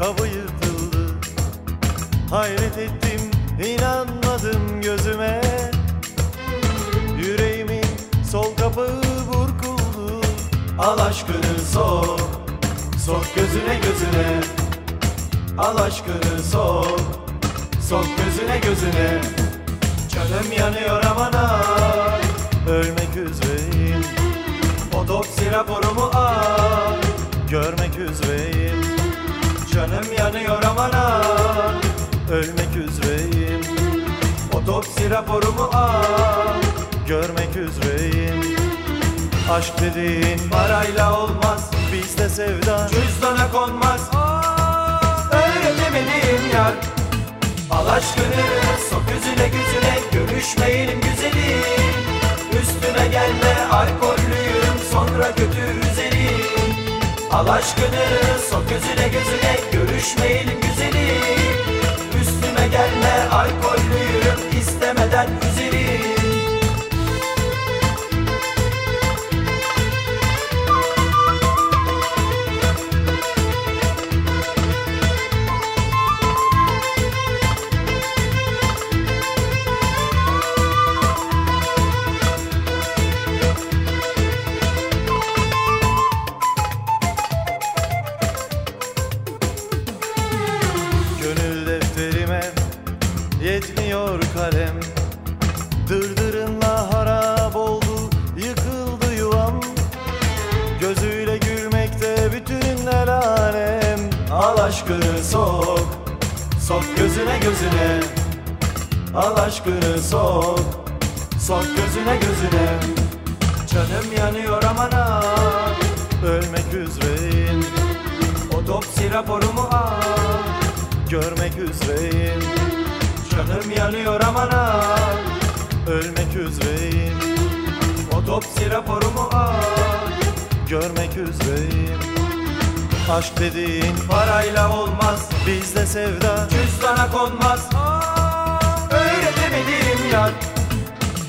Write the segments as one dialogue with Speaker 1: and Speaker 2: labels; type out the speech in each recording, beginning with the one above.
Speaker 1: kabı yırtıldı Hayret ettim inanmadım gözüme. Yüreğimin sol kapağı burkuldu. Al aşkını sok Sok gözüne gözüne. Al aşkını sok Sok gözüne gözüne. Canım yanıyor aman ay Ölmek üzereyim. Otopsi raporumu al Görmek üzereyim. Canım yanıyor aman ay Ölmek üzereyim. Otopsi raporumu al. Görmek üzereyim. Aşk dediğin parayla olmaz. Bizde sevda cüzdana konmaz. Öyle demeliyim yar. Al aşkını sok yüzüne gözüne Görüşmeyelim güzelim. Üstüme gelme alkollüyüm. Sonra kötü üzerim Al aşkını sok gözüne gözüne Görüşmeyelim güzelim Üstüme gelme alkollüyüm istemeden üzerim yetmiyor kalem. Dırdırınla harap oldu yıkıldı yuvam. Gözüyle gülmekte bütün el alem. Al aşkını sok, sok gözüne gözüne. Al aşkını sok, sok gözüne gözüne. Canım yanıyor aman ha Ölmek üzereyim. Otopsi raporumu al Görmek üzereyim Canım yanıyor aman ha. Ölmek üzereyim. Otopsi raporumu al. Görmek üzereyim. Aşk dediğin parayla olmaz. Bizde sevda cüzdana konmaz. Öyle demeliyim yar.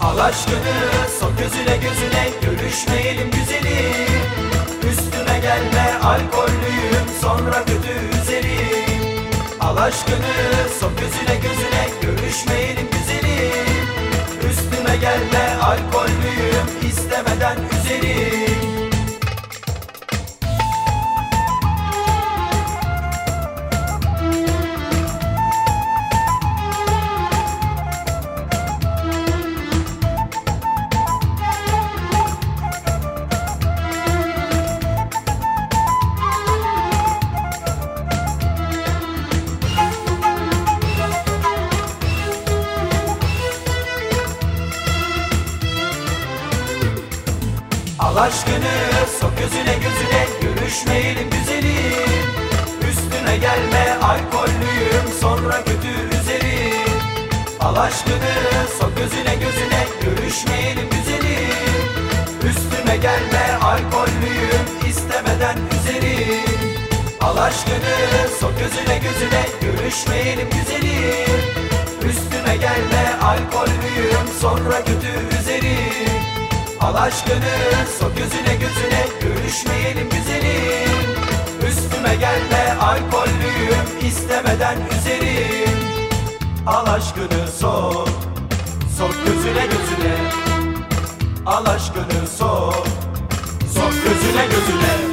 Speaker 1: Al aşkını sok gözüne gözüne. Görüşmeyelim güzelim Üstüme gelme alkollüyüm. Sonra kötü üzerim Al aşkını sok gözüne gözüne Görüşmeyelim güzelim. Üstüme gelme alkollüyüm istemeden üzerim Al aşkını sok gözüne gözüne Görüşmeyelim güzelim Üstüne gelme alkollüyüm Sonra kötü üzerim Al aşkını sok gözüne gözüne Görüşmeyelim güzelim Üstüme gelme alkollüyüm istemeden üzerim Al aşkını sok gözüne gözüne Görüşmeyelim güzelim Üstüme gelme alkollüyüm Sonra kötü üzerim Al aşkını sok gözüne gözüne Görüşmeyelim güzelim Üstüme gelme alkollüyüm istemeden üzerim Al aşkını sok Sok gözüne gözüne. Al aşkını sok Sok gözüne gözüne